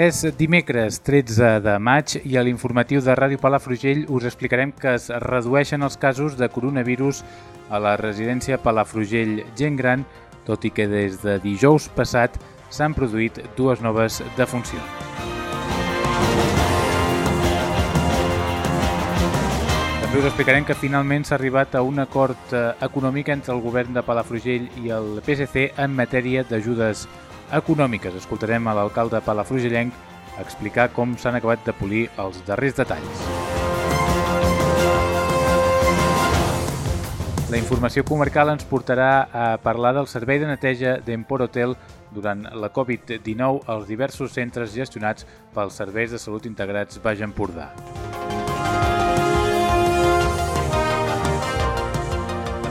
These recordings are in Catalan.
És dimecres 13 de maig i a l'informatiu de Ràdio Palafrugell us explicarem que es redueixen els casos de coronavirus a la residència Palafrugell Gent Gran, tot i que des de dijous passat s'han produït dues noves defuncions. També us explicarem que finalment s'ha arribat a un acord eh, econòmic entre el govern de Palafrugell i el PSC en matèria d'ajudes econòmiques. Escoltarem a l'alcalde palafrugellenc explicar com s'han acabat de polir els darrers detalls. La informació comarcal ens portarà a parlar del servei de neteja d'Empor Hotel durant la Covid-19 als diversos centres gestionats pels serveis de salut integrats Baix Empordà.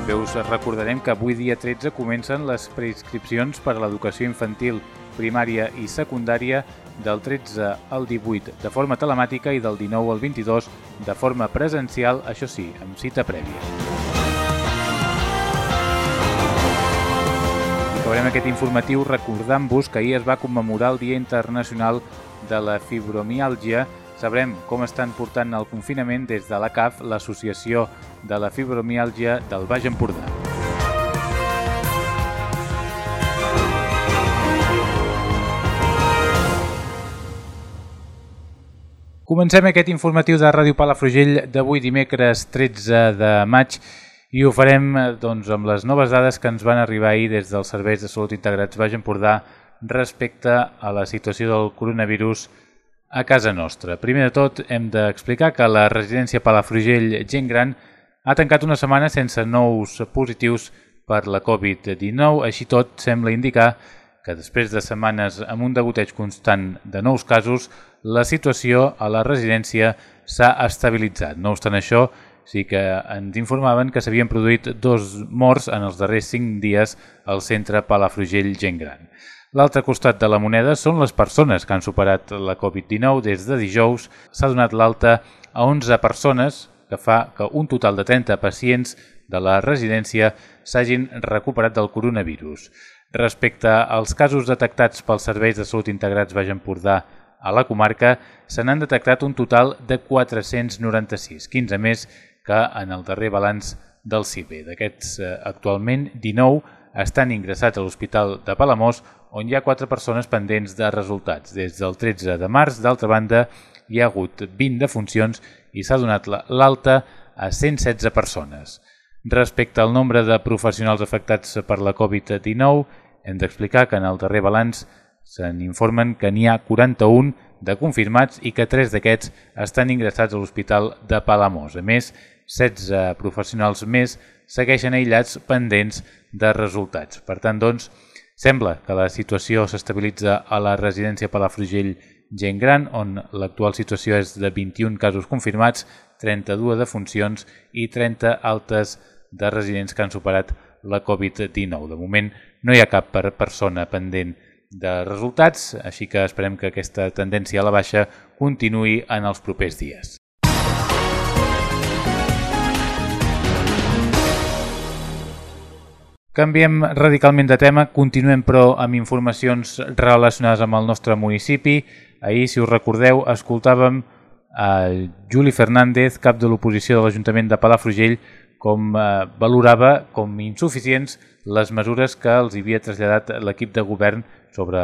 També us recordarem que avui dia 13 comencen les preinscripcions per a l'educació infantil, primària i secundària del 13 al 18 de forma telemàtica i del 19 al 22 de forma presencial, això sí, amb cita prèvia. I acabarem aquest informatiu recordant-vos que ahir es va commemorar el Dia Internacional de la Fibromiàlgia Sabrem com estan portant el confinament des de la CAF, l'Associació de la Fibromiàlgia del Baix Empordà. Comencem aquest informatiu de Ràdio Palafrugell d'avui dimecres 13 de maig i ho farem doncs, amb les noves dades que ens van arribar ahir des dels serveis de salut integrats Baix Empordà respecte a la situació del coronavirus a casa nostra. Primer de tot, hem d'explicar que la residència Palafrugell Gent Gran ha tancat una setmana sense nous positius per la Covid-19. Així tot, sembla indicar que després de setmanes amb un degoteig constant de nous casos, la situació a la residència s'ha estabilitzat. No obstant això, sí que ens informaven que s'havien produït dos morts en els darrers cinc dies al centre Palafrugell Gent Gran. L'altre costat de la moneda són les persones que han superat la Covid-19. Des de dijous s'ha donat l'alta a 11 persones, que fa que un total de 30 pacients de la residència s'hagin recuperat del coronavirus. Respecte als casos detectats pels serveis de salut integrats Baix Empordà a la comarca, se n'han detectat un total de 496, 15 més que en el darrer balanç del CIBE. D'aquests, eh, actualment, 19 estan ingressats a l'Hospital de Palamós, on hi ha quatre persones pendents de resultats. Des del 13 de març, d'altra banda, hi ha hagut 20 defuncions i s'ha donat l'alta a 116 persones. Respecte al nombre de professionals afectats per la Covid-19, hem d'explicar que en el darrer balanç se'n informen que n'hi ha 41 de confirmats i que 3 d'aquests estan ingressats a l'Hospital de Palamós. A més, 16 professionals més segueixen aïllats pendents de resultats. Per tant, doncs, sembla que la situació s'estabilitza a la residència Palafrugell Gent Gran, on l'actual situació és de 21 casos confirmats, 32 defuncions i 30 altes de residents que han superat la Covid-19. De moment no hi ha cap persona pendent de resultats, així que esperem que aquesta tendència a la baixa continuï en els propers dies. Canviem radicalment de tema, continuem però amb informacions relacionades amb el nostre municipi. Ahir, si us recordeu, escoltàvem a Juli Fernández, cap de l'oposició de l'Ajuntament de Palafrugell, com eh, valorava com insuficients les mesures que els havia traslladat l'equip de govern sobre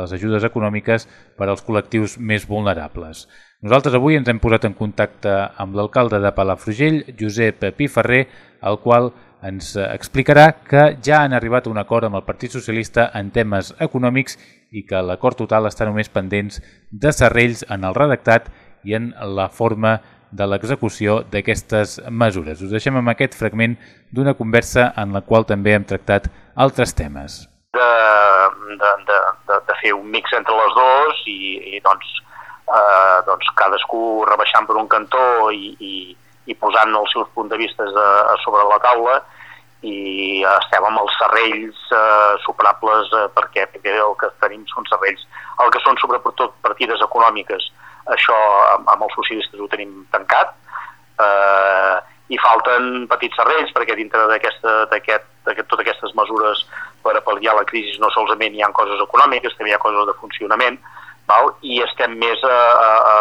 les ajudes econòmiques per als col·lectius més vulnerables. Nosaltres avui ens hem posat en contacte amb l'alcalde de Palafrugell, Josep Piferrer, el qual ens explicarà que ja han arribat a un acord amb el Partit Socialista en temes econòmics i que l'acord total està només pendents de serrells en el redactat i en la forma de l'execució d'aquestes mesures. Us deixem amb aquest fragment d'una conversa en la qual també hem tractat altres temes. De, de, de, de, de fer un mix entre les dues i, i doncs, eh, doncs cadascú rebaixant per un cantó i, i, i posant els seus punts de vista a, a sobre la taula i estem amb els serrells eh, superables eh, perquè, perquè el que tenim són serrells el que són sobretot partides econòmiques això amb, amb els socialistes ho tenim tancat eh, i falten petits serrells perquè dintre d'aquesta aquest, totes aquestes mesures per a pal·liar la crisi no solament hi ha coses econòmiques, també hi ha coses de funcionament val? i estem més a, a, a,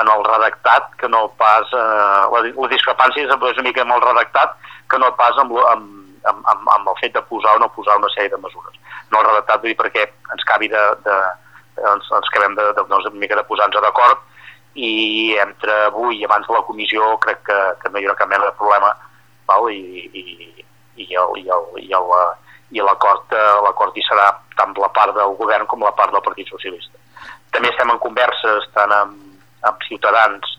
en el redactat que no pas... Eh, la, la discrepància és una mica amb el redactat que no pas amb, amb, amb, amb, amb el fet de posar o no posar una sèrie de mesures. No el redactat dir perquè ens cabi de, de, ens, ens acabem de, de, doncs, una mica de posar-nos d'acord i entre avui i abans de la comissió crec que, que no hi haurà cap mena de problema val? i, i, i, i, i, i l'acord l'acord hi serà tant la part del govern com la part del Partit Socialista. També estem en converses tant amb, amb ciutadans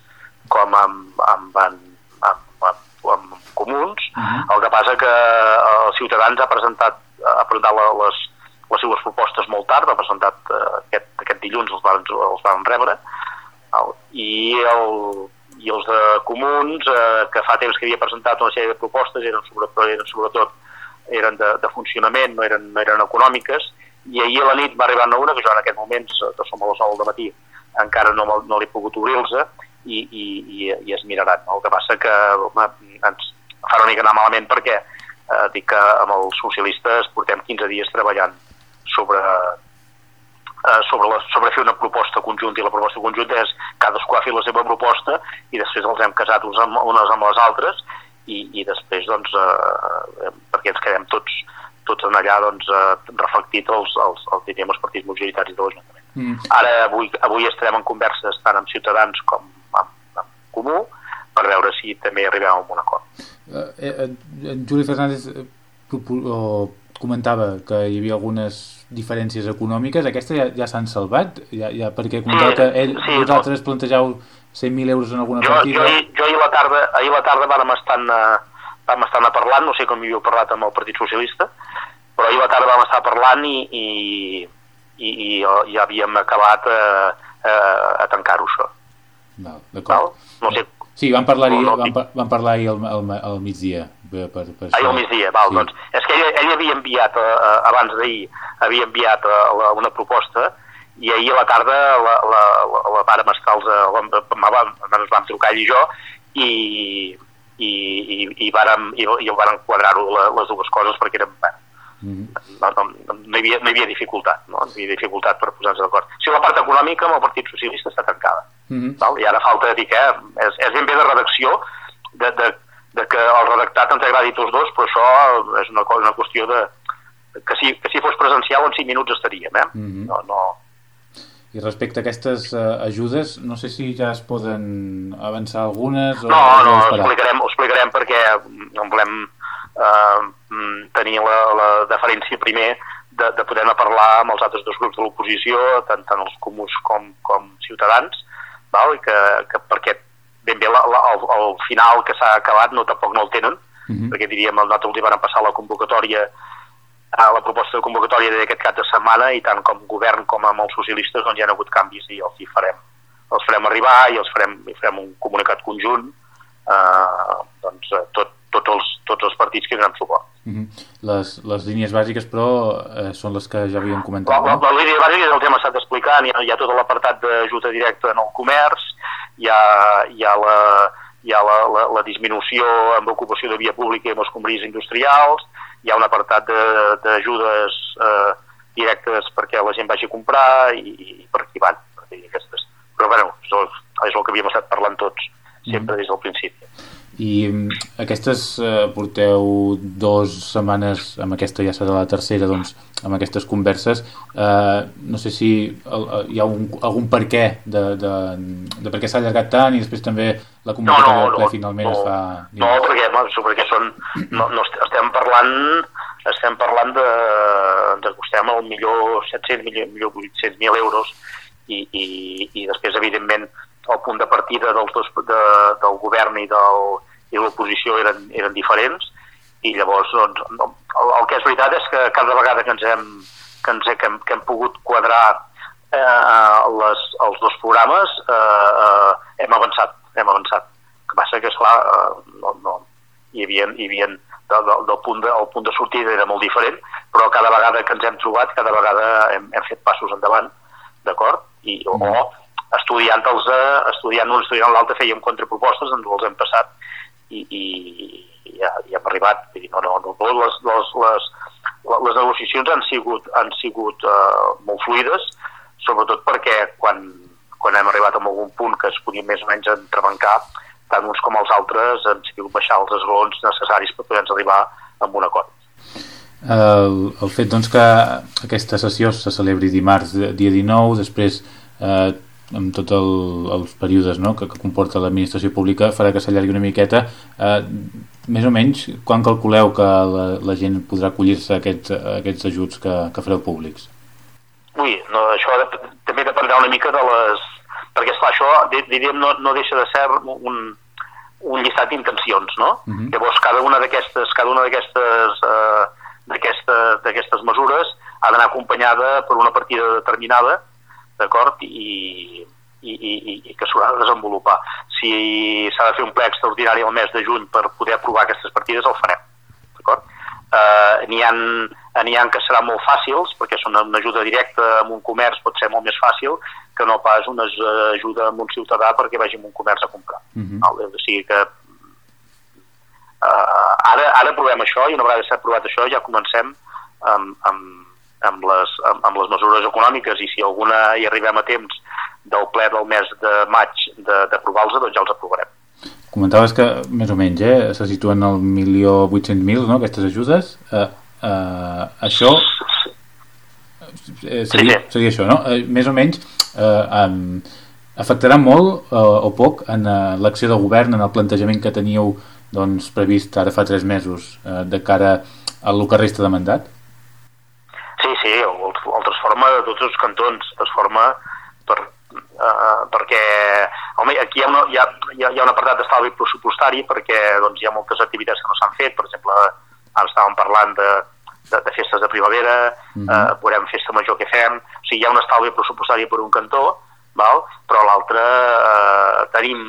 com amb, amb, amb, amb, amb, amb comuns. Uh -huh. El que passa que els ciutadans ha presentat, ha presentat les, les seves propostes molt tard, ha presentat eh, aquest, aquest dilluns, els van, els van rebre, i, el, i els de comuns, eh, que fa temps que havia presentat una sèrie de propostes, eren sobretot, eren, sobretot eren de, de funcionament, no eren, no eren econòmiques, i ahir a la nit va arribar una que jo en aquest moment, que som a les 9 del matí, encara no, no l'he pogut obrir-los i, i, i, i es miraran. No? El que passa que home, ens fa una mica anar malament perquè eh, dic que amb els socialistes portem 15 dies treballant sobre, eh, sobre, la, sobre fer una proposta conjunta i la proposta conjunta és cadascú ha fet la seva proposta i després els hem casat uns amb, unes amb les altres i, i després doncs eh, perquè ens quedem tots tots en allà doncs, eh, reflectit els, els, els, diríem, els partits majoritaris de l'Ajuntament. Mm. Ara avui, avui estarem en converses tant amb Ciutadans com amb, amb Comú per veure si també arribem a un acord. Uh, eh, en Juli Fernández eh, comentava que hi havia algunes diferències econòmiques, aquestes ja, ja s'han salvat? Ja, ja, perquè comentava sí, que ell, sí, vosaltres no. plantejau 100.000 euros en alguna jo, partida... Jo, jo ahir la tarda, ahir la tarda vam estar, vam estar parlant, no sé com hi havia parlat amb el Partit Socialista, però ahir la tarda vam estar parlant i, i, i, i ja havíem acabat uh, uh, a tancar-ho, això. D'acord. No sé Sí, van parlar-hi no, no, van, van parlar al, al, al migdia. Per, per, per Ahir al migdia, val, sí. doncs. És que ell, ell havia enviat, uh, abans d'ahir, havia enviat la, una proposta i ahir a la tarda la, la, la, la vàrem estar, els, la, ens vam trucar ell i jo i, i, i, i, vàrem, i, i vàrem quadrar-ho les dues coses perquè eren, mm -hmm. no, no, no, hi havia, no hi havia dificultat, no? no hi havia dificultat per posar-nos d'acord. Si la part econòmica amb el Partit Socialista està tancada. Mm -hmm. val? I ara falta dir que eh, és, és ben bé de redacció de, de, de que el redactat ens agradi tots dos, però això és una, cosa, una qüestió de que si, que si fos presencial en 5 minuts estaríem, eh? Mm -hmm. no, no, i respecte a aquestes uh, ajudes, no sé si ja es poden avançar algunes o... No, no, ho explicarem, ho explicarem perquè no volem eh, tenir la, la deferència primer de, de poder anar a parlar amb els altres dos grups de l'oposició, tant, tant els comuns com, com ciutadans, val? I que, que perquè ben bé la, la, el, el final que s'ha acabat no tampoc no el tenen, uh mhm. -huh. perquè diríem, nosaltres els hi van passar la convocatòria a la proposta de convocatòria d'aquest cap de setmana i tant com govern com amb els socialistes doncs hi ha hagut canvis i els hi farem els farem arribar i els farem, i farem un comunicat conjunt eh, doncs tot, tots els, tots els partits que donen suport. Uh mhm. -huh. les, les línies bàsiques, però, eh, són les que ja havíem comentat. La, la, la línia bàsica és el que hem estat explicant. Hi ha, hi ha tot l'apartat d'ajuda directa en el comerç, hi ha, hi ha, la, hi ha la, la, la disminució amb ocupació de via pública i amb els comerços industrials, hi ha un apartat d'ajudes eh, directes perquè la gent vagi a comprar i, i per aquí van. Per aquí aquestes. Però, bueno, és el, és el que havíem estat parlant tots sempre mm. des del principi. I mm, aquestes eh, porteu dues setmanes, amb aquesta ja serà la tercera, doncs, amb aquestes converses. Eh, no sé si el, hi ha un, algun per què de, de, de per què s'ha allargat tant i després també la convocatòria no, no, no, finalment no, es fa... No, perquè, no, perquè són, no, no estem parlant estem parlant de, de que estem al millor 700, millor, millor 800.000 euros i, i, i després, evidentment, el punt de partida dels dos, de, del govern i, del, i l'oposició eren, eren diferents i llavors doncs, el, el que és veritat és que cada vegada que ens hem, que ens, que hem, que hem pogut quadrar eh, les, els dos programes eh, eh, hem avançat, hem avançat. El que passa que, esclar, eh, no, no, hi havia, hi havia del, del punt de, el punt de sortida era molt diferent, però cada vegada que ens hem trobat, cada vegada hem, hem fet passos endavant, d'acord? I, o, mm. Estudiant els estudiant un, estudiant l'altre, fèiem contrapropostes, ens els hem passat i, i, i, ja, i hem arribat. Dir, no, no, no, les, les, les, les negociacions han sigut, han sigut uh, molt fluides, sobretot perquè quan, quan hem arribat a algun punt que es podia més o menys entrebancar, tant uns com els altres han sigut baixar els esglaons necessaris per poder arribar a un acord. El, el fet doncs, que aquesta sessió se celebri dimarts, dia 19, després eh, amb tots el, els períodes no, que, que comporta l'administració pública farà que s'allargui una miqueta eh, més o menys quan calculeu que la, la gent podrà acollir-se a, aquests, a aquests ajuts que, que fareu públics? Ui, no, això també dependrà una mica de les... perquè esclar, això diríem no, no deixa de ser un, un llistat d'intencions, no? Uh mhm. -huh. Llavors, cada una d'aquestes cada una d'aquestes eh, d'aquestes mesures ha d'anar acompanyada per una partida determinada, d'acord? I, i, i, i que s'haurà de desenvolupar. Si s'ha de fer un ple extraordinari el mes de juny per poder aprovar aquestes partides, el farem, d'acord? Eh, N'hi ha, ha que seran molt fàcils, perquè són una ajuda directa amb un comerç pot ser molt més fàcil, que no pas una ajuda amb un ciutadà perquè vagi amb un comerç a comprar. Uh. -huh. O sigui que uh, ara, ara provem això i una vegada s'ha provat això ja comencem amb, amb, amb, les, amb, amb les mesures econòmiques i si alguna hi arribem a temps del ple del mes de maig d'aprovar-los, doncs ja els aprovarem. Comentaves que més o menys eh, se situen al milió 800.000 no, aquestes ajudes. Uh, uh, això seria, sí, sí. seria això, no? Uh, més o menys eh, um, afectarà molt eh, o poc en uh, l'acció del govern, en el plantejament que teníeu doncs, previst ara fa tres mesos eh, de cara a el que resta de mandat? Sí, sí, el, el transforma de tots els cantons, transforma per, uh, perquè home, aquí hi ha, una, hi ha, hi ha, un apartat d'estalvi pressupostari perquè doncs, hi ha moltes activitats que no s'han fet, per exemple, ara estàvem parlant de, de, de festes de primavera, uh -huh. eh, veurem festa major que fem, o sigui, hi ha un estalvi pressupostari per un cantó, val? però l'altre eh, tenim,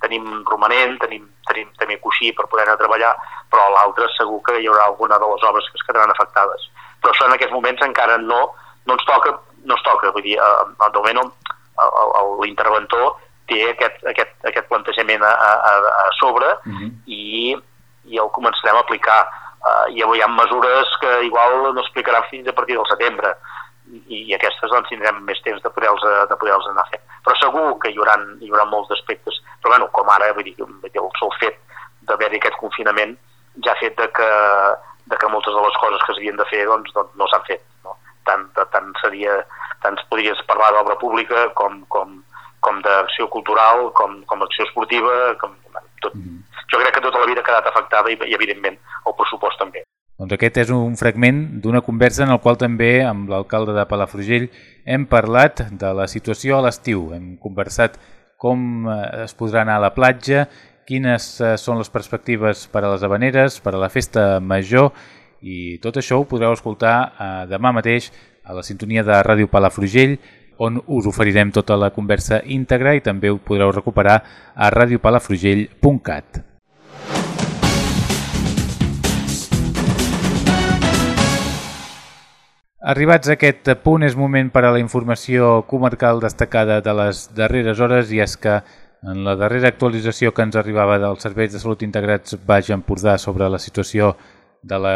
tenim romanent, tenim, tenim també coixí per poder anar a treballar, però l'altre segur que hi haurà alguna de les obres que es quedaran afectades. Però això en aquests moments encara no, no ens toca, no es toca, vull dir, eh, de moment l'interventor té aquest, aquest, aquest plantejament a, a, a sobre uh -huh. i, i el començarem a aplicar uh, hi ha mesures que igual no explicaran fins a partir del setembre i, i aquestes doncs tindrem més temps de poder-los de poder anar fent. Però segur que hi haurà, hi haurà molts aspectes, però bueno, com ara vull dir, el sol fet d'haver-hi aquest confinament ja ha fet de que, de que moltes de les coses que s'havien de fer doncs, doncs no s'han fet. No? Tant, tant, seria, tant podries parlar d'obra pública com, com, com d'acció cultural, com, com d'acció esportiva, com, tot, mm. jo crec que tota la vida ha quedat afectada i, i evidentment el pressupost també. Doncs aquest és un fragment d'una conversa en el qual també amb l'alcalde de Palafrugell hem parlat de la situació a l'estiu. Hem conversat com eh, es podrà anar a la platja, quines eh, són les perspectives per a les habaneres, per a la festa major i tot això ho podreu escoltar eh, demà mateix a la sintonia de Ràdio Palafrugell on us oferirem tota la conversa íntegra i també ho podreu recuperar a radiopalafrugell.cat. Arribats a aquest punt és moment per a la informació comarcal destacada de les darreres hores i és que en la darrera actualització que ens arribava dels serveis de salut integrats Baix Empordà sobre la situació de la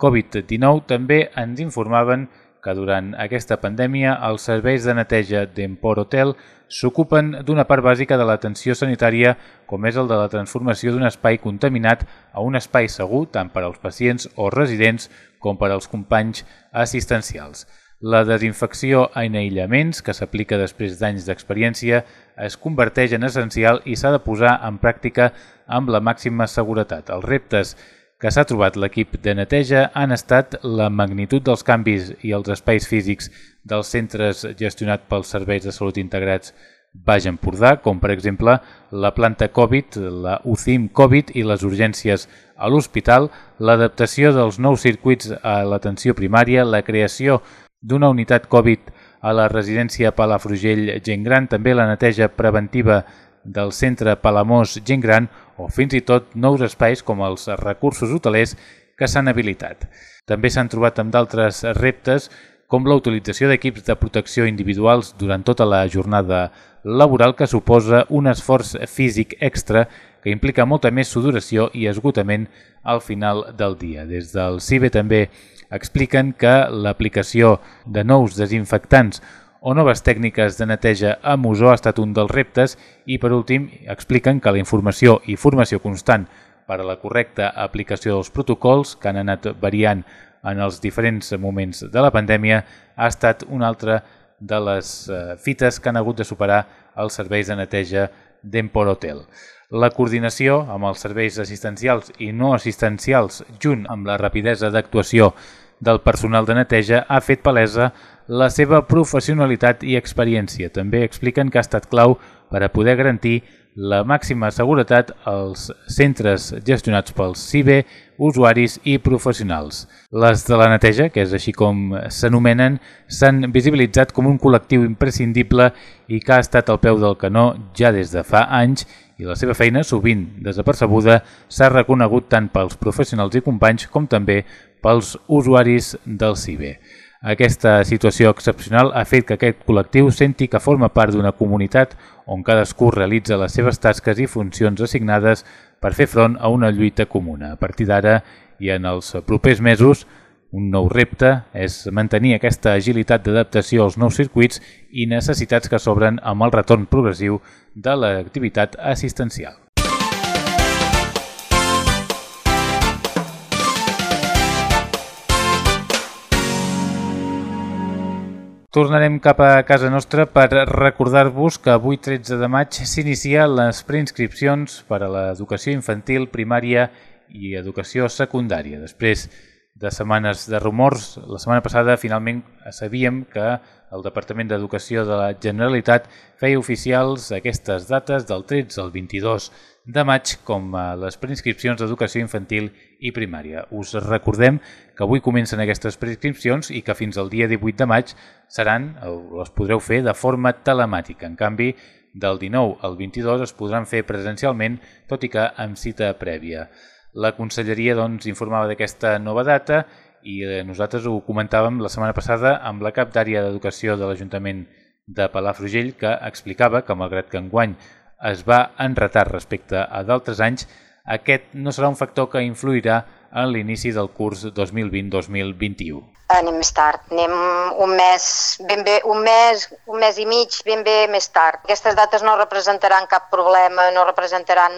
Covid-19 també ens informaven que durant aquesta pandèmia els serveis de neteja d'Empor Hotel s'ocupen d'una part bàsica de l'atenció sanitària com és el de la transformació d'un espai contaminat a un espai segur tant per als pacients o residents com per als companys assistencials. La desinfecció en aïllaments, que s'aplica després d'anys d'experiència, es converteix en essencial i s'ha de posar en pràctica amb la màxima seguretat. Els reptes que s'ha trobat l'equip de neteja han estat la magnitud dels canvis i els espais físics dels centres gestionats pels serveis de salut integrats Baix Empordà, com per exemple la planta Covid, la UCIM Covid i les urgències a l'hospital, l'adaptació dels nous circuits a l'atenció primària, la creació d'una unitat Covid a la residència Palafrugell Gent Gran, també la neteja preventiva del centre Palamós Gent Gran o fins i tot nous espais com els recursos hotelers que s'han habilitat. També s'han trobat amb d'altres reptes com la utilització d'equips de protecció individuals durant tota la jornada laboral que suposa un esforç físic extra que implica molta més sudoració i esgotament al final del dia. Des del CIBE també expliquen que l'aplicació de nous desinfectants o noves tècniques de neteja a musó ha estat un dels reptes i, per últim, expliquen que la informació i formació constant per a la correcta aplicació dels protocols que han anat variant en els diferents moments de la pandèmia ha estat una altra de les eh, fites que han hagut de superar els serveis de neteja d'Empor Hotel. La coordinació amb els serveis assistencials i no assistencials, junt amb la rapidesa d'actuació del personal de neteja, ha fet palesa la seva professionalitat i experiència. També expliquen que ha estat clau per a poder garantir la màxima seguretat als centres gestionats pels CIBE, usuaris i professionals. Les de la neteja, que és així com s'anomenen, s'han visibilitzat com un col·lectiu imprescindible i que ha estat al peu del canó ja des de fa anys i la seva feina, sovint desapercebuda, s'ha reconegut tant pels professionals i companys com també pels usuaris del CIBE. Aquesta situació excepcional ha fet que aquest col·lectiu senti que forma part d'una comunitat on cadascú realitza les seves tasques i funcions assignades per fer front a una lluita comuna. A partir d'ara i en els propers mesos, un nou repte és mantenir aquesta agilitat d'adaptació als nous circuits i necessitats que s'obren amb el retorn progressiu de l'activitat assistencial. Tornarem cap a casa nostra per recordar-vos que avui 13 de maig s'inicia les preinscripcions per a l'educació infantil, primària i educació secundària. Després de setmanes de rumors, la setmana passada finalment sabíem que el Departament d'Educació de la Generalitat feia oficials aquestes dates del 13 al 22 de maig com a les preinscripcions d'educació infantil i primària. Us recordem que avui comencen aquestes preinscripcions i que fins al dia 18 de maig seran, les podreu fer de forma telemàtica. En canvi, del 19 al 22 es podran fer presencialment, tot i que amb cita prèvia. La conselleria doncs, informava d'aquesta nova data i eh, nosaltres ho comentàvem la setmana passada amb la cap d'àrea d'educació de l'Ajuntament de Palafrugell que explicava que malgrat que enguany es va en retard respecte a d'altres anys, aquest no serà un factor que influirà en l'inici del curs 2020-2021. Anem més tard, anem un mes, ben bé, un mes, un mes i mig ben bé més tard. Aquestes dates no representaran cap problema, no representaran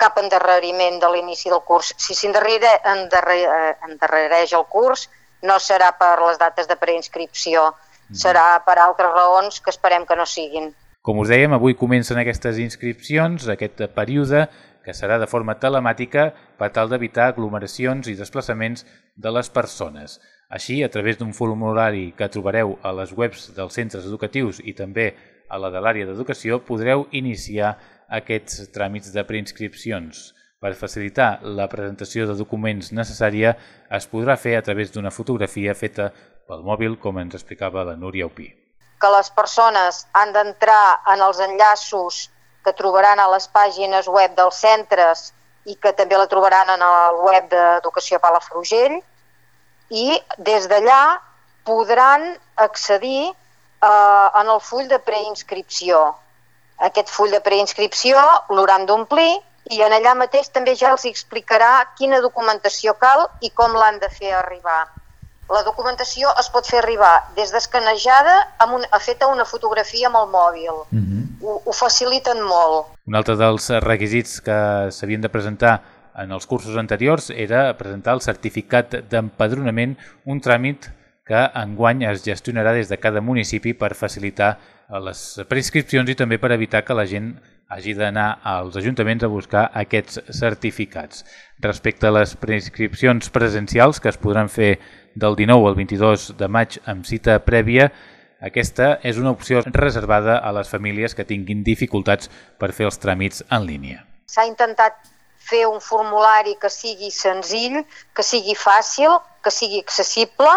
cap endarreriment de l'inici del curs. Si s'endarrereix el curs, no serà per les dates de preinscripció, mm. serà per altres raons que esperem que no siguin. Com us dèiem, avui comencen aquestes inscripcions, aquest període que serà de forma telemàtica per tal d'evitar aglomeracions i desplaçaments de les persones. Així, a través d'un formulari que trobareu a les webs dels centres educatius i també a la de l'àrea d'educació, podreu iniciar aquests tràmits de preinscripcions. Per facilitar la presentació de documents necessària es podrà fer a través d'una fotografia feta pel mòbil, com ens explicava la Núria Opí que les persones han d'entrar en els enllaços que trobaran a les pàgines web dels centres i que també la trobaran en el web d'Educació Palafrugell i des d'allà podran accedir eh, en el full de preinscripció. Aquest full de preinscripció l'hauran d'omplir i en allà mateix també ja els explicarà quina documentació cal i com l'han de fer arribar. La documentació es pot fer arribar des d'escanejada amb un, a feta una fotografia amb el mòbil. Uh mhm. -huh. ho, ho faciliten molt. Un altre dels requisits que s'havien de presentar en els cursos anteriors era presentar el certificat d'empadronament, un tràmit que enguany es gestionarà des de cada municipi per facilitar les prescripcions i també per evitar que la gent hagi d'anar als ajuntaments a buscar aquests certificats. Respecte a les prescripcions presencials que es podran fer del 19 al 22 de maig amb cita prèvia, aquesta és una opció reservada a les famílies que tinguin dificultats per fer els tràmits en línia. S'ha intentat fer un formulari que sigui senzill, que sigui fàcil, que sigui accessible.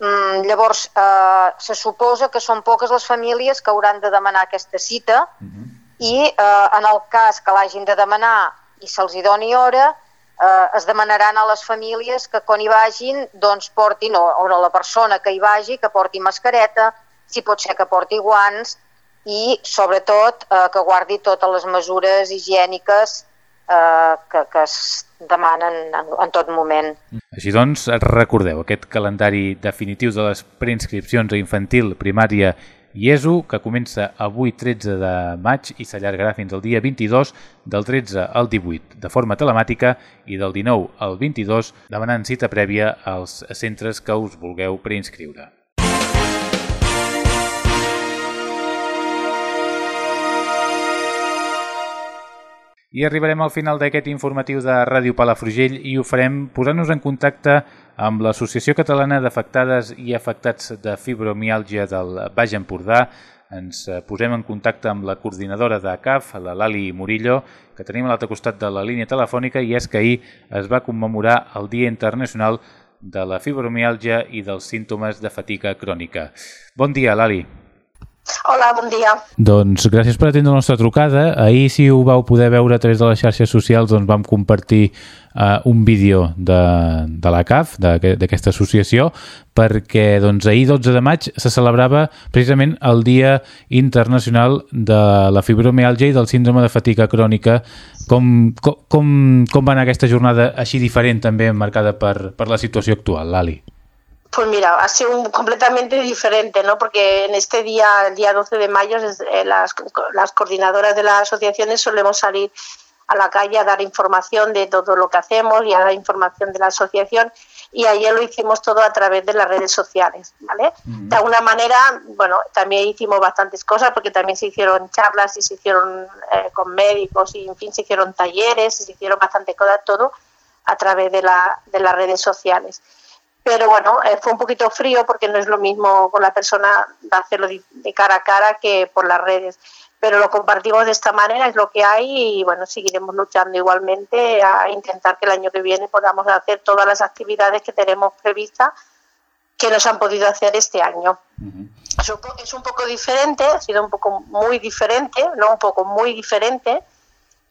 Mm, llavors, eh, se suposa que són poques les famílies que hauran de demanar aquesta cita uh -huh. i eh, en el cas que l'hagin de demanar i se'ls doni hora, eh, es demanaran a les famílies que quan hi vagin doncs portin, o, o la persona que hi vagi, que porti mascareta, si pot ser que porti guants i sobretot eh, que guardi totes les mesures higièniques eh, que, que es demanen en, en tot moment. Així doncs, recordeu aquest calendari definitiu de les preinscripcions a infantil, primària i ESO, que comença avui 13 de maig i s'allargarà fins al dia 22, del 13 al 18 de forma telemàtica i del 19 al 22 demanant cita prèvia als centres que us vulgueu preinscriure. I arribarem al final d'aquest informatiu de Ràdio Palafrugell i ho farem posant-nos en contacte amb l'Associació Catalana d'Afectades i Afectats de Fibromiàlgia del Baix Empordà. Ens eh, posem en contacte amb la coordinadora de CAF, la Lali Murillo, que tenim a l'altre costat de la línia telefònica i és que ahir es va commemorar el Dia Internacional de la Fibromiàlgia i dels símptomes de fatiga crònica. Bon dia, Lali. Hola, bon dia. Doncs gràcies per atendre la nostra trucada. Ahir, si ho vau poder veure a través de les xarxes socials, doncs vam compartir uh, un vídeo de, de la CAF, d'aquesta associació, perquè doncs, ahir, 12 de maig, se celebrava precisament el Dia Internacional de la Fibromialgia i del Síndrome de Fatiga Crònica. Com, com, com va anar aquesta jornada així diferent, també marcada per, per la situació actual, Lali? Pues mira, ha sido un, completamente diferente, ¿no? Porque en este día, el día 12 de mayo, eh, las, las coordinadoras de las asociaciones solemos salir a la calle a dar información de todo lo que hacemos y a dar información de la asociación y ayer lo hicimos todo a través de las redes sociales, ¿vale? De alguna manera, bueno, también hicimos bastantes cosas porque también se hicieron charlas y se hicieron eh, con médicos y en fin se hicieron talleres, se hicieron bastante cosas, todo a través de, la, de las redes sociales pero bueno, eh, fue un poquito frío porque no es lo mismo con la persona hacerlo de cara a cara que por las redes. Pero lo compartimos de esta manera, es lo que hay y bueno, seguiremos luchando igualmente a intentar que el año que viene podamos hacer todas las actividades que tenemos previstas que nos han podido hacer este año. Es un poco diferente, ha sido un poco muy diferente, no un poco muy diferente,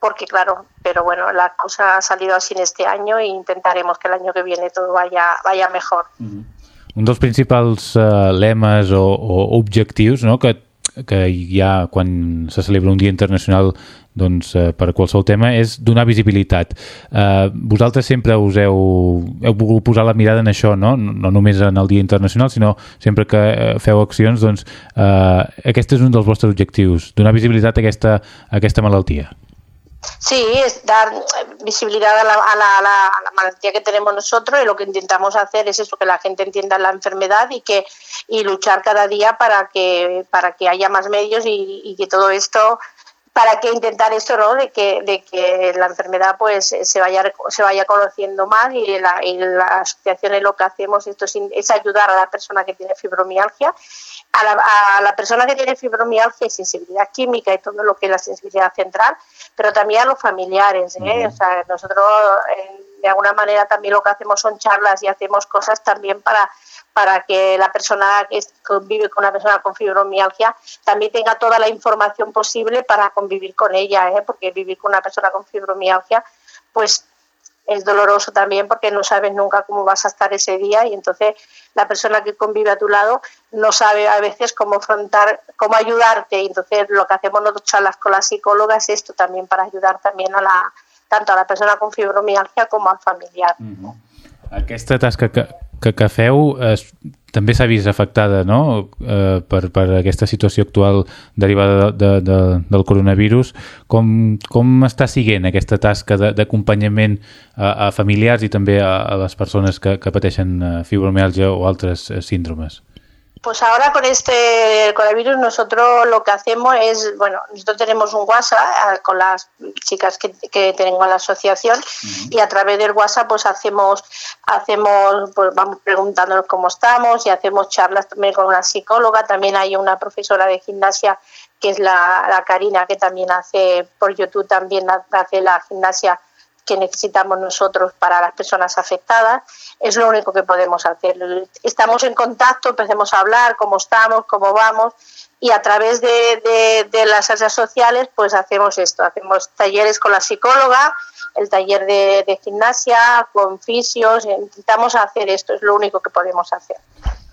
porque claro, pero bueno, la cosa ha salido así en este año e intentaremos que el año que viene todo vaya, vaya mejor. Uh -huh. Un dels principals uh, lemes o, o objectius no, que, que hi ha quan se celebra un dia internacional doncs, uh, per qualsevol tema és donar visibilitat. Uh, vosaltres sempre us heu, heu volgut posar la mirada en això, no? no només en el Dia Internacional, sinó sempre que uh, feu accions, doncs, uh, aquest és un dels vostres objectius, donar visibilitat a aquesta, a aquesta malaltia. Sí, es dar visibilidad a la, a, la, a, la, que tenemos nosotros y lo que intentamos hacer es eso, que la gente entienda la enfermedad y que y luchar cada día para que para que haya más medios y, y que todo esto para que intentar esto, ¿no? De que, de que la enfermedad pues se vaya, se vaya conociendo más y la, y la asociación lo que hacemos esto es, es, ayudar a la persona que tiene fibromialgia, a la, a la, persona que tiene fibromialgia y sensibilidad química y todo lo que es la sensibilidad central, pero también a los familiares, ¿eh? O sea, nosotros eh, de alguna manera también lo que hacemos son charlas y hacemos cosas también para para que la persona que convive con una persona con fibromialgia también tenga toda la información posible para convivir con ella, ¿eh? porque vivir con una persona con fibromialgia, pues es doloroso también porque no sabes nunca cómo vas a estar ese día y entonces la persona que convive a tu lado no sabe a veces cómo afrontar, cómo ayudarte. Y entonces lo que hacemos nosotros charlas con las psicólogas es esto también para ayudar también a la tanto a la persona con fibromialgia como al familiar. Uh -huh. Aquesta tasca que, que, que es, també s'ha vist afectada no? eh, per, per aquesta situació actual derivada de, de, de, del coronavirus. Com, com està siguent aquesta tasca d'acompanyament a, a familiars i també a, a les persones que, que pateixen eh, fibromialgia o altres eh, síndromes? Pues ahora con este coronavirus nosotros lo que hacemos es, bueno, nosotros tenemos un WhatsApp eh, con las chicas que, que tenemos la asociación y a través del WhatsApp pues hacemos, hacemos, pues vamos preguntándonos cómo estamos y hacemos charlas también con una psicóloga, también hay una profesora de gimnasia que es la, la Karina que también hace por YouTube también hace la gimnasia que necesitamos nosotros para las personas afectadas. Es lo único que podemos hacer. Estamos en contacto, empecemos a hablar cómo estamos, cómo vamos y a través de, las redes sociales pues hacemos esto, hacemos talleres con la psicóloga, el taller de, gimnasia, con fisios, intentamos hacer esto, es lo único que podemos hacer.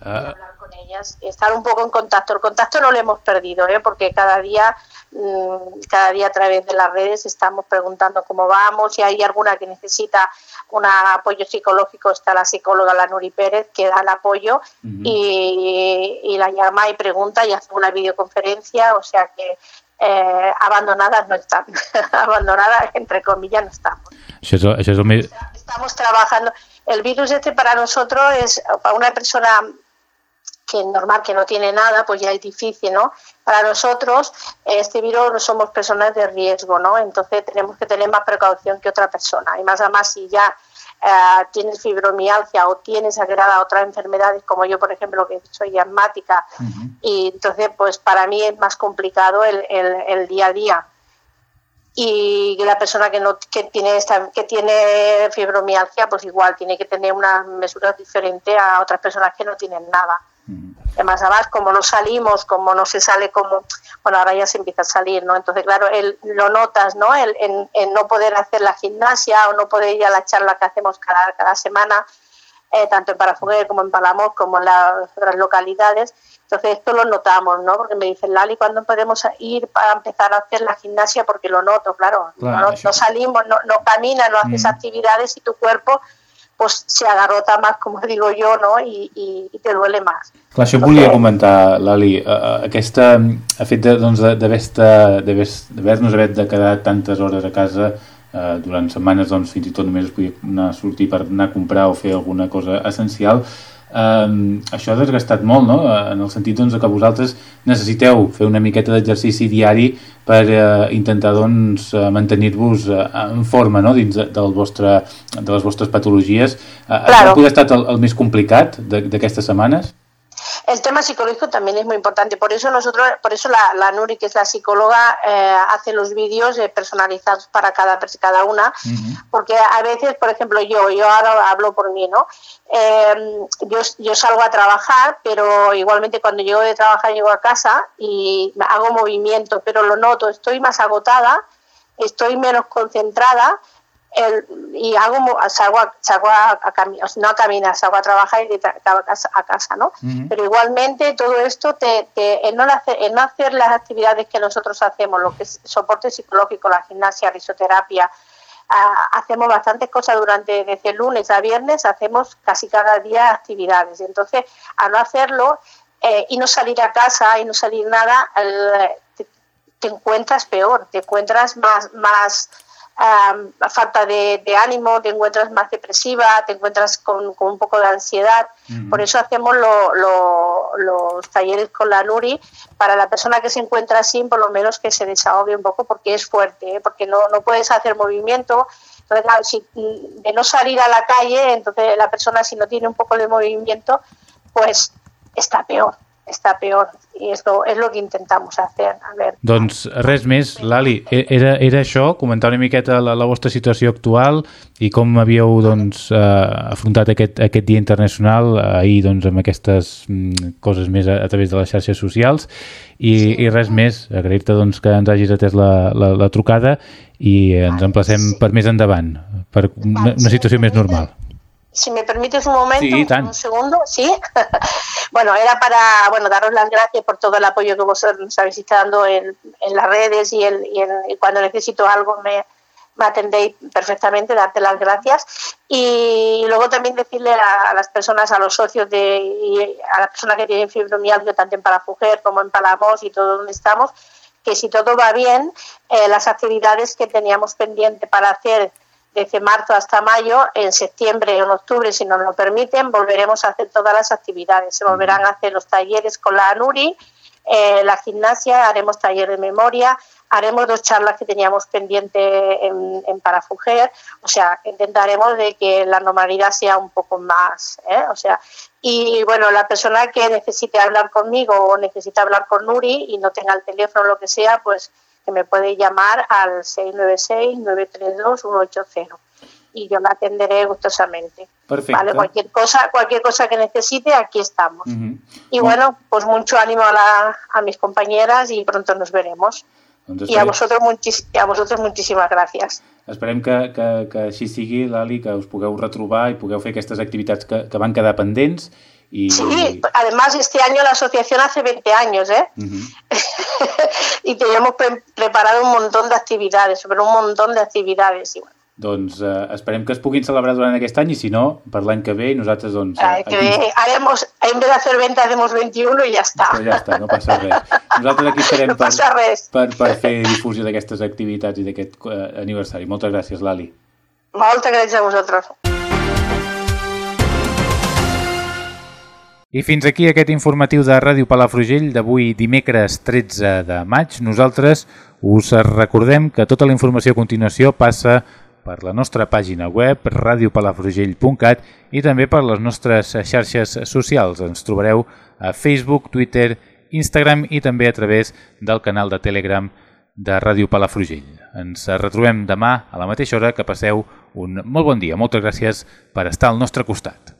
Ah. Hablar con ellas, estar un poco en contacto. El contacto no lo hemos perdido, ¿eh? porque cada día Mm, cada día a través de las redes estamos preguntando cómo vamos, si hay alguna que necesita un apoyo psicológico, está la psicóloga la Nuri Pérez que da el apoyo y, la llama y pregunta y hace una videoconferencia, o sea que eh, abandonadas no están, abandonadas entre comillas no estamos. Estamos trabajando. El virus este para nosotros es, para una persona que normal que no tiene nada, pues ya es difícil, ¿no? Para nosotros, este virus no somos personas de riesgo, ¿no? Entonces tenemos que tener más precaución que otra persona. Y más además, si ya eh, tienes fibromialgia o tienes agregada otras enfermedades, como yo, por ejemplo, que soy asmática, y entonces, pues para mí es más complicado el, el, día a día. Y la persona que no que tiene esta, que tiene fibromialgia pues igual tiene que tener unas mesuras diferentes a otras personas que no tienen nada Además, además, como no salimos, como no se sale como, bueno, ahora ya se empieza a salir, ¿no? Entonces, claro, el, lo notas, ¿no? El, en, no poder hacer la gimnasia o no poder ir a la charla que hacemos cada, cada semana, eh, tanto en Parafuguer como en Palamos, como en las otras localidades. Entonces, esto lo notamos, ¿no? Porque me dicen, Lali, ¿cuándo podemos ir para empezar a hacer la gimnasia? Porque lo noto, claro. no, salimos, no, no caminas, no haces mm. actividades y tu cuerpo pues, se agarrota más, como digo jo, no? I, i, i te duele més. Clar, això volia comentar, Lali, uh, aquesta, el fet doncs, d'haver-nos doncs, haver de quedar tantes hores a casa uh, durant setmanes, doncs, fins i tot només es podia anar a sortir per anar a comprar o fer alguna cosa essencial, Um, això ha desgastat molt, no? en el sentit doncs, que vosaltres necessiteu fer una miqueta d'exercici diari per uh, intentar doncs, uh, mantenir-vos uh, en forma no? dins de, del vostre, de les vostres patologies. Uh, claro. Això ha estat el, el més complicat d'aquestes setmanes? El tema psicológico también es muy importante. Por eso nosotros, por eso la, Nuri, que es la psicóloga, eh, hace los vídeos eh, personalizados para cada, cada una. Porque a veces, por ejemplo, yo, yo ahora hablo por mí, ¿no? Eh, yo, yo salgo a trabajar, pero igualmente cuando llego de trabajar llego a casa y hago movimiento, pero lo noto, estoy más agotada, estoy menos concentrada el, y hago salgo, a, salgo a, no a caminar, salgo a trabajar y de a casa, a casa ¿no? Pero igualmente todo esto, te, te, no hacer, no hacer las actividades que nosotros hacemos, lo que es soporte psicológico, la gimnasia, risoterapia, hacemos bastantes cosas durante desde lunes a viernes, hacemos casi cada día actividades. Entonces, a no hacerlo eh, y no salir a casa y no salir nada, te, te, encuentras peor, te encuentras más, más falta de, ánimo, te encuentras más depresiva, te encuentras con, un poco de ansiedad. Por eso hacemos los talleres con la Nuri, para la persona que se encuentra así, por lo menos que se desahogue un poco, porque es fuerte, ¿eh? porque no, no puedes hacer movimiento. Entonces, de no salir a la calle, entonces la persona si no tiene un poco de movimiento, pues está peor. Està peor i és lo, és lo que intentamos hacer. A ver. Doncs res més, Lali, e, era, era això, comentar una miqueta la, la vostra situació actual i com havíeu doncs, eh, afrontat aquest, aquest dia internacional ahir doncs, amb aquestes mm, coses més a, a través de les xarxes socials i, sí. i res més, agrair-te doncs, que ens hagis atès la, la, la trucada i ens emplacem per més endavant, per una, una situació més normal. Si me permites un momento, un segundo, sí. bueno, era para bueno daros las gracias por todo el apoyo que vosotros nos habéis estado dando en, en las redes y, el, y, cuando necesito algo me, me, atendéis perfectamente, darte las gracias. Y luego también decirle a, las personas, a los socios de, y a las personas que tienen fibromialgia, tanto en Palafuger como en Palamos y todo donde estamos, que si todo va bien, eh, las actividades que teníamos pendiente para hacer desde marzo hasta mayo, en septiembre o en octubre, si nos lo permiten, volveremos a hacer todas las actividades. Se volverán a hacer los talleres con la ANURI, eh, la gimnasia, haremos taller de memoria, haremos dos charlas que teníamos pendiente en, en Parafuger, o sea, intentaremos de que la normalidad sea un poco más, ¿eh? o sea, y bueno, la persona que necesite hablar conmigo o necesita hablar con Nuri y no tenga el teléfono o lo que sea, pues que me puede llamar al 696-932-180 y yo la atenderé gustosamente. Perfecte. Vale, cualquier cosa, cualquier cosa que necesite, aquí estamos. Uh -huh. Y bueno, pues mucho ánimo a, la, a mis compañeras y pronto nos veremos. Doncs I a vosaltres, muchis, a vosaltres moltíssimes gràcies. Esperem que, que, que així sigui, Lali, que us pugueu retrobar i pugueu fer aquestes activitats que, que van quedar pendents. Y... Sí, además este año la asociación hace 20 años, ¿eh? Uh -huh. y teníamos pre preparado un montón de actividades, pero un montón de actividades. Y bueno, doncs eh, esperem que es puguin celebrar durant aquest any i si no, per l'any que ve i nosaltres doncs... Eh, que ve, haremos, en vez de hacer 20 haremos 21 i ja està. Però ja està, no passa res. Nosaltres aquí estarem no per, per, per fer difusió d'aquestes activitats i d'aquest eh, aniversari. Moltes gràcies, Lali. Moltes gràcies a vosaltres. I fins aquí aquest informatiu de Ràdio Palafrugell d'avui dimecres 13 de maig. Nosaltres us recordem que tota la informació a continuació passa per la nostra pàgina web radiopalafrugell.cat i també per les nostres xarxes socials. Ens trobareu a Facebook, Twitter, Instagram i també a través del canal de Telegram de Ràdio Palafrugell. Ens retrobem demà a la mateixa hora que passeu un molt bon dia. Moltes gràcies per estar al nostre costat.